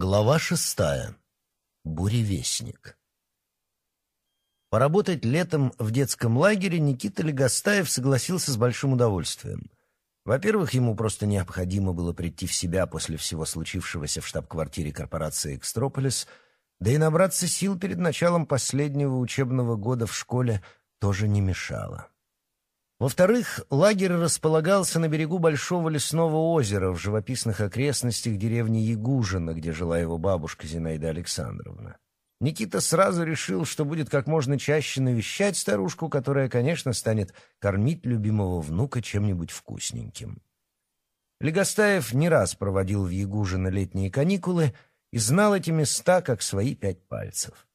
Глава шестая. Буревестник. Поработать летом в детском лагере Никита Легостаев согласился с большим удовольствием. Во-первых, ему просто необходимо было прийти в себя после всего случившегося в штаб-квартире корпорации «Экстрополис», да и набраться сил перед началом последнего учебного года в школе тоже не мешало. Во-вторых, лагерь располагался на берегу большого лесного озера в живописных окрестностях деревни Ягужина, где жила его бабушка Зинаида Александровна. Никита сразу решил, что будет как можно чаще навещать старушку, которая, конечно, станет кормить любимого внука чем-нибудь вкусненьким. Легостаев не раз проводил в Ягужино летние каникулы и знал эти места как свои пять пальцев.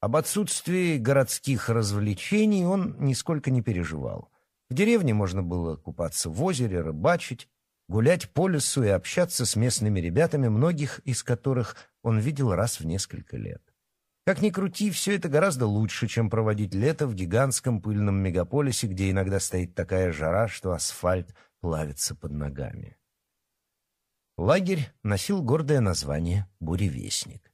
Об отсутствии городских развлечений он нисколько не переживал. В деревне можно было купаться в озере, рыбачить, гулять по лесу и общаться с местными ребятами, многих из которых он видел раз в несколько лет. Как ни крути, все это гораздо лучше, чем проводить лето в гигантском пыльном мегаполисе, где иногда стоит такая жара, что асфальт плавится под ногами. Лагерь носил гордое название «Буревестник».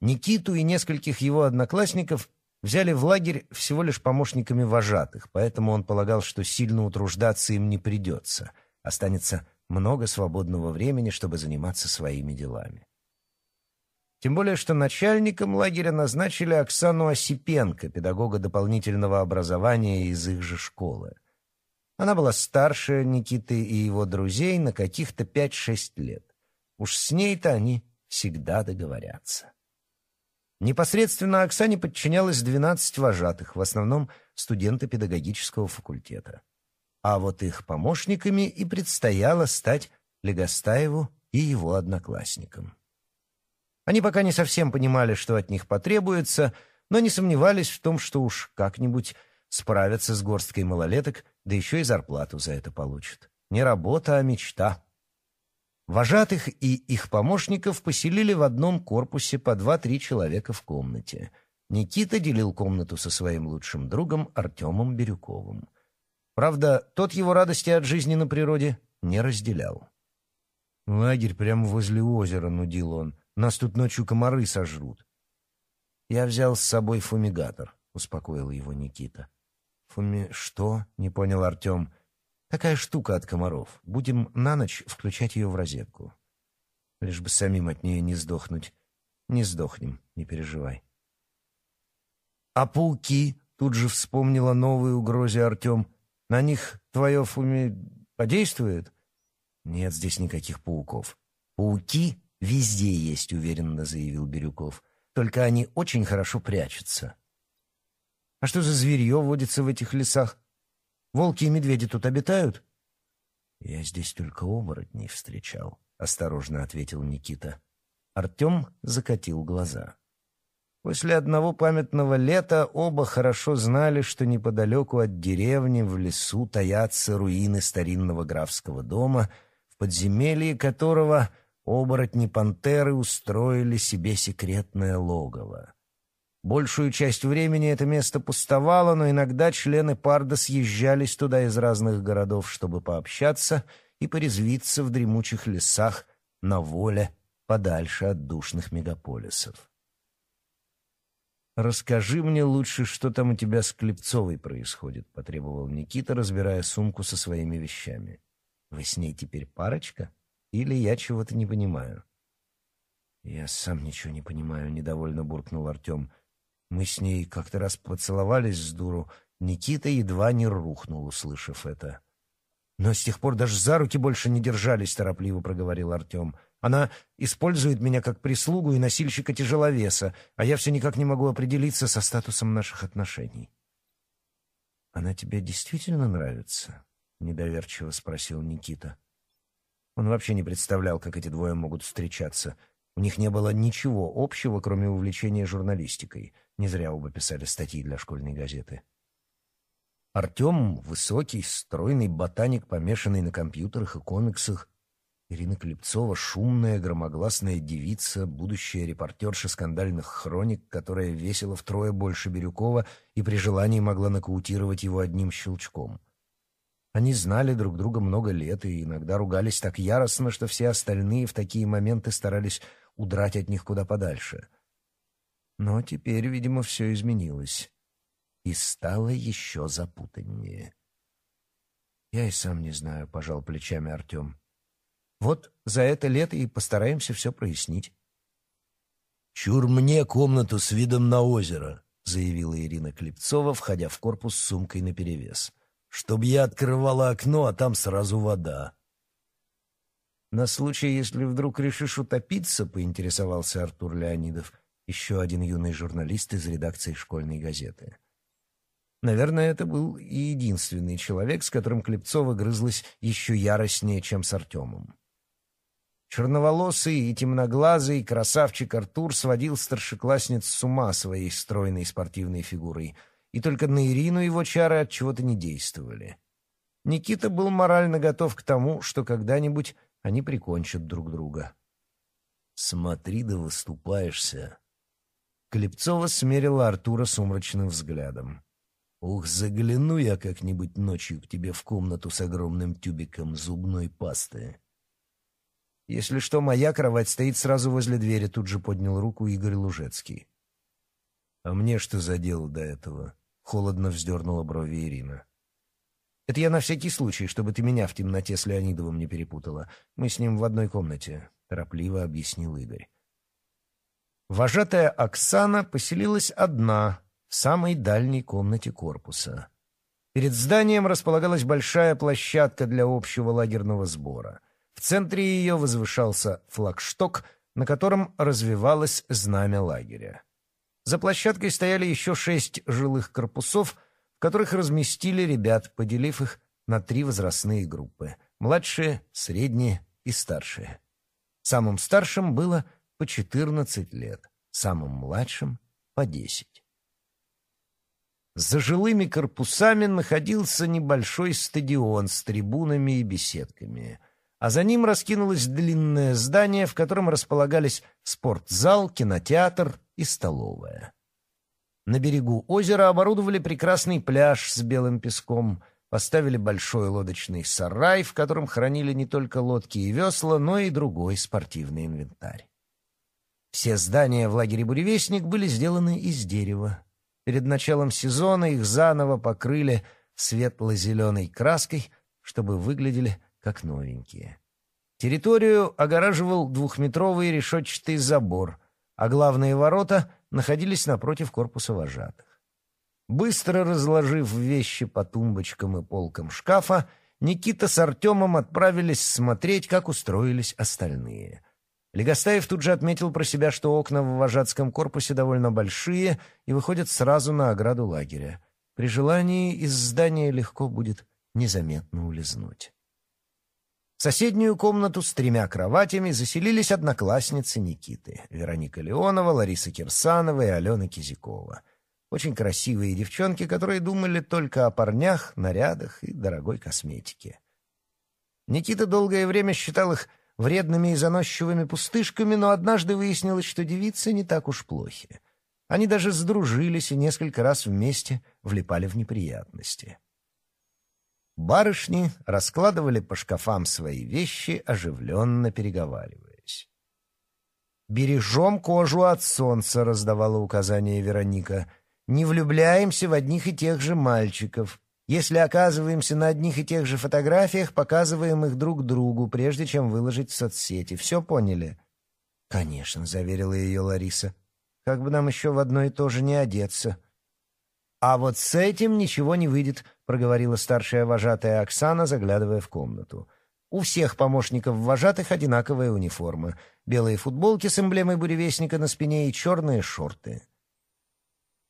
Никиту и нескольких его одноклассников взяли в лагерь всего лишь помощниками вожатых, поэтому он полагал, что сильно утруждаться им не придется. Останется много свободного времени, чтобы заниматься своими делами. Тем более, что начальником лагеря назначили Оксану Осипенко, педагога дополнительного образования из их же школы. Она была старше Никиты и его друзей на каких-то 5-6 лет. Уж с ней-то они всегда договорятся. Непосредственно Оксане подчинялось 12 вожатых, в основном студенты педагогического факультета. А вот их помощниками и предстояло стать Легостаеву и его одноклассникам. Они пока не совсем понимали, что от них потребуется, но не сомневались в том, что уж как-нибудь справятся с горсткой малолеток, да еще и зарплату за это получат. Не работа, а мечта. Вожатых и их помощников поселили в одном корпусе по два-три человека в комнате. Никита делил комнату со своим лучшим другом Артемом Бирюковым. Правда, тот его радости от жизни на природе не разделял. «Лагерь прямо возле озера», — нудил он. «Нас тут ночью комары сожрут». «Я взял с собой фумигатор», — успокоил его Никита. «Фуми... что?» — не понял Артем. «Фумигатор». Такая штука от комаров. Будем на ночь включать ее в розетку. Лишь бы самим от нее не сдохнуть. Не сдохнем, не переживай. А пауки, тут же вспомнила новые угрозе Артем. На них твое фуми... подействует? Нет здесь никаких пауков. Пауки везде есть, уверенно заявил Бирюков. Только они очень хорошо прячутся. А что за зверье водится в этих лесах? Волки и медведи тут обитают?» «Я здесь только оборотней встречал», — осторожно ответил Никита. Артем закатил глаза. После одного памятного лета оба хорошо знали, что неподалеку от деревни в лесу таятся руины старинного графского дома, в подземелье которого оборотни пантеры устроили себе секретное логово. Большую часть времени это место пустовало, но иногда члены Парда съезжались туда из разных городов, чтобы пообщаться и порезвиться в дремучих лесах на воле подальше от душных мегаполисов. «Расскажи мне лучше, что там у тебя с Клепцовой происходит», — потребовал Никита, разбирая сумку со своими вещами. «Вы с ней теперь парочка? Или я чего-то не понимаю?» «Я сам ничего не понимаю», — недовольно буркнул Артем. «Артем». Мы с ней как-то раз поцеловались с дуру. Никита едва не рухнул, услышав это. «Но с тех пор даже за руки больше не держались», — торопливо проговорил Артем. «Она использует меня как прислугу и носильщика тяжеловеса, а я все никак не могу определиться со статусом наших отношений». «Она тебе действительно нравится?» — недоверчиво спросил Никита. Он вообще не представлял, как эти двое могут встречаться — у них не было ничего общего, кроме увлечения журналистикой. Не зря оба писали статьи для школьной газеты. Артем — высокий, стройный ботаник, помешанный на компьютерах и комиксах. Ирина Клепцова — шумная, громогласная девица, будущая репортерша скандальных хроник, которая весила втрое больше Бирюкова и при желании могла нокаутировать его одним щелчком. Они знали друг друга много лет и иногда ругались так яростно, что все остальные в такие моменты старались удрать от них куда подальше. Но теперь, видимо, все изменилось и стало еще запутаннее. «Я и сам не знаю», — пожал плечами Артем. «Вот за это лето и постараемся все прояснить». «Чур мне комнату с видом на озеро», — заявила Ирина Клепцова, входя в корпус с сумкой наперевес. «Чтоб я открывала окно, а там сразу вода». «На случай, если вдруг решишь утопиться», — поинтересовался Артур Леонидов, еще один юный журналист из редакции школьной газеты. Наверное, это был и единственный человек, с которым Клепцова грызлась еще яростнее, чем с Артемом. Черноволосый и темноглазый красавчик Артур сводил старшеклассниц с ума своей стройной спортивной фигурой, и только на Ирину его чары от чего то не действовали. Никита был морально готов к тому, что когда-нибудь они прикончат друг друга. Смотри да выступаешься. Клепцова смерила Артура сумрачным взглядом. «Ух, загляну я как-нибудь ночью к тебе в комнату с огромным тюбиком зубной пасты». «Если что, моя кровать стоит сразу возле двери», — тут же поднял руку Игорь Лужецкий. «А мне что за дело до этого?» — холодно вздернула брови Ирина. Это я на всякий случай, чтобы ты меня в темноте с Леонидовым не перепутала. Мы с ним в одной комнате», — торопливо объяснил Игорь. Вожатая Оксана поселилась одна в самой дальней комнате корпуса. Перед зданием располагалась большая площадка для общего лагерного сбора. В центре ее возвышался флагшток, на котором развивалось знамя лагеря. За площадкой стояли еще шесть жилых корпусов — которых разместили ребят, поделив их на три возрастные группы – младшие, средние и старшие. Самым старшим было по 14 лет, самым младшим – по 10. За жилыми корпусами находился небольшой стадион с трибунами и беседками, а за ним раскинулось длинное здание, в котором располагались спортзал, кинотеатр и столовая. На берегу озера оборудовали прекрасный пляж с белым песком, поставили большой лодочный сарай, в котором хранили не только лодки и весла, но и другой спортивный инвентарь. Все здания в лагере «Буревестник» были сделаны из дерева. Перед началом сезона их заново покрыли светло-зеленой краской, чтобы выглядели как новенькие. Территорию огораживал двухметровый решетчатый забор, а главные ворота находились напротив корпуса вожатых. Быстро разложив вещи по тумбочкам и полкам шкафа, Никита с Артемом отправились смотреть, как устроились остальные. Легостаев тут же отметил про себя, что окна в вожатском корпусе довольно большие и выходят сразу на ограду лагеря. При желании из здания легко будет незаметно улизнуть. В соседнюю комнату с тремя кроватями заселились одноклассницы Никиты, Вероника Леонова, Лариса Кирсанова и Алена Кизякова. Очень красивые девчонки, которые думали только о парнях, нарядах и дорогой косметике. Никита долгое время считал их вредными и заносчивыми пустышками, но однажды выяснилось, что девицы не так уж плохи. Они даже сдружились и несколько раз вместе влипали в неприятности. Барышни раскладывали по шкафам свои вещи, оживленно переговариваясь. «Бережем кожу от солнца», — раздавала указание Вероника. «Не влюбляемся в одних и тех же мальчиков. Если оказываемся на одних и тех же фотографиях, показываем их друг другу, прежде чем выложить в соцсети. Все поняли?» «Конечно», — заверила ее Лариса. «Как бы нам еще в одно и то же не одеться». А вот с этим ничего не выйдет», — проговорила старшая вожатая Оксана, заглядывая в комнату. У всех помощников вожатых одинаковая униформа. Белые футболки с эмблемой буревестника на спине и черные шорты.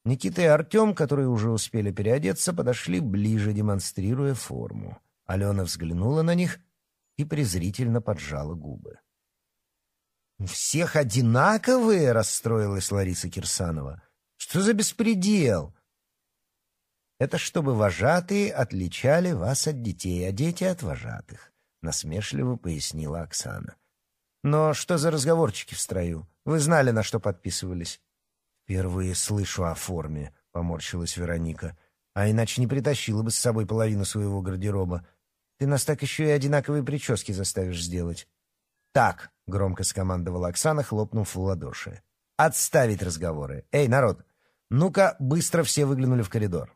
Никита и Артем, которые уже успели переодеться, подошли ближе, демонстрируя форму. Алена взглянула на них и презрительно поджала губы. «У всех одинаковые?» — расстроилась Лариса Кирсанова. «Что за беспредел? Это чтобы вожатые отличали вас от детей, а дети от вожатых», — насмешливо пояснила Оксана. «Но что за разговорчики в строю? Вы знали, на что подписывались?» «Впервые слышу о форме», — поморщилась Вероника. «А иначе не притащила бы с собой половину своего гардероба. Ты нас так еще и одинаковые прически заставишь сделать». «Так», — громко скомандовала Оксана, хлопнув в ладоши. «Отставить разговоры! Эй, народ! Ну-ка, быстро все выглянули в коридор!»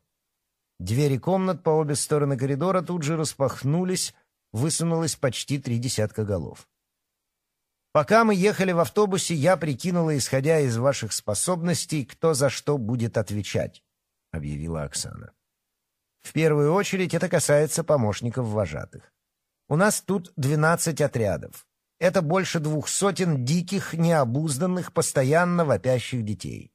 Двери комнат по обе стороны коридора тут же распахнулись, высунулось почти три десятка голов. Пока мы ехали в автобусе, я прикинула, исходя из ваших способностей, кто за что будет отвечать, — объявила Оксана. В первую очередь это касается помощников вожатых. У нас тут 12 отрядов. Это больше двух сотен диких, необузданных, постоянно вопящих детей.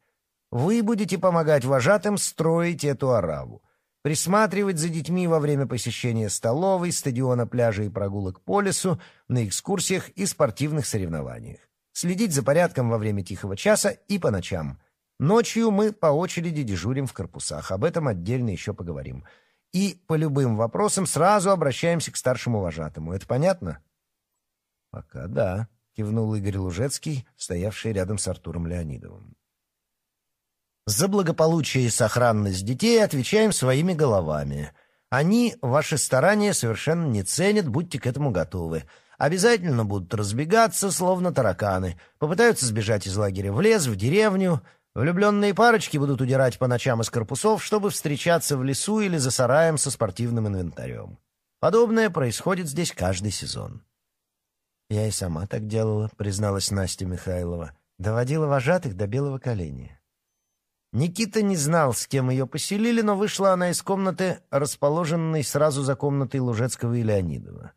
Вы будете помогать вожатым строить эту ораву присматривать за детьми во время посещения столовой, стадиона, пляжа и прогулок по лесу, на экскурсиях и спортивных соревнованиях, следить за порядком во время тихого часа и по ночам. Ночью мы по очереди дежурим в корпусах, об этом отдельно еще поговорим. И по любым вопросам сразу обращаемся к старшему вожатому. Это понятно? «Пока да», — кивнул Игорь Лужецкий, стоявший рядом с Артуром Леонидовым. За благополучие и сохранность детей отвечаем своими головами. Они ваши старания совершенно не ценят, будьте к этому готовы. Обязательно будут разбегаться, словно тараканы. Попытаются сбежать из лагеря в лес, в деревню. Влюбленные парочки будут удирать по ночам из корпусов, чтобы встречаться в лесу или за сараем со спортивным инвентарем. Подобное происходит здесь каждый сезон. «Я и сама так делала», — призналась Настя Михайлова. «Доводила вожатых до белого коленя». Никита не знал, с кем ее поселили, но вышла она из комнаты, расположенной сразу за комнатой Лужецкого и Леонидова.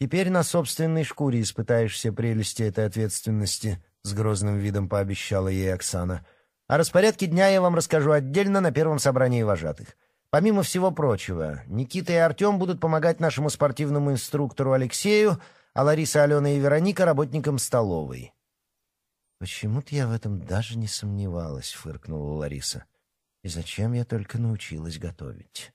«Теперь на собственной шкуре испытаешь все прелести этой ответственности», — с грозным видом пообещала ей Оксана. «О распорядке дня я вам расскажу отдельно на первом собрании вожатых. Помимо всего прочего, Никита и Артем будут помогать нашему спортивному инструктору Алексею, а Лариса, Алена и Вероника — работникам столовой». Почему-то я в этом даже не сомневалась, фыркнула Лариса. И зачем я только научилась готовить?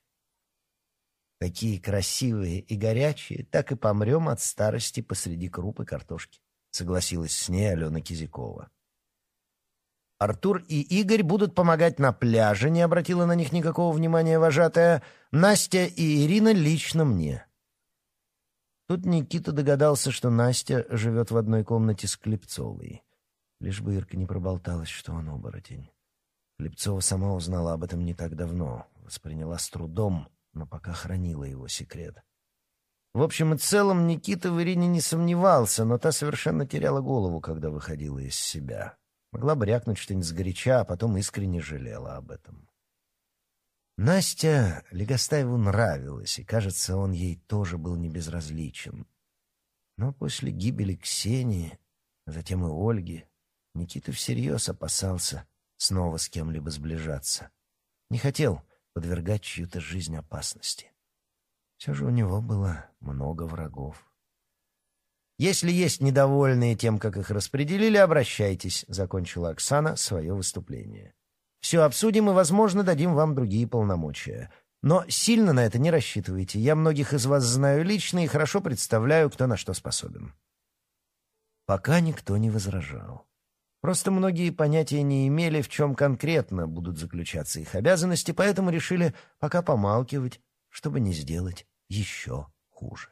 Такие красивые и горячие, так и помрем от старости посреди крупы картошки, согласилась с ней Алена Кизякова. Артур и Игорь будут помогать на пляже, не обратила на них никакого внимания вожатая. Настя и Ирина лично мне. Тут Никита догадался, что Настя живет в одной комнате с Клепцовой. Лишь бы Ирка не проболталась, что он оборотень. Лепцова сама узнала об этом не так давно, восприняла с трудом, но пока хранила его секрет. В общем и целом Никита в Ирине не сомневался, но та совершенно теряла голову, когда выходила из себя. Могла брякнуть что-нибудь сгоряча, а потом искренне жалела об этом. Настя Легостаеву нравилась, и, кажется, он ей тоже был небезразличен. Но после гибели Ксении, затем и Ольги, Никита всерьез опасался снова с кем-либо сближаться. Не хотел подвергать чью-то жизнь опасности. Все же у него было много врагов. «Если есть недовольные тем, как их распределили, обращайтесь», — закончила Оксана свое выступление. «Все обсудим и, возможно, дадим вам другие полномочия. Но сильно на это не рассчитывайте. Я многих из вас знаю лично и хорошо представляю, кто на что способен». Пока никто не возражал. Просто многие понятия не имели, в чем конкретно будут заключаться их обязанности, поэтому решили пока помалкивать, чтобы не сделать еще хуже.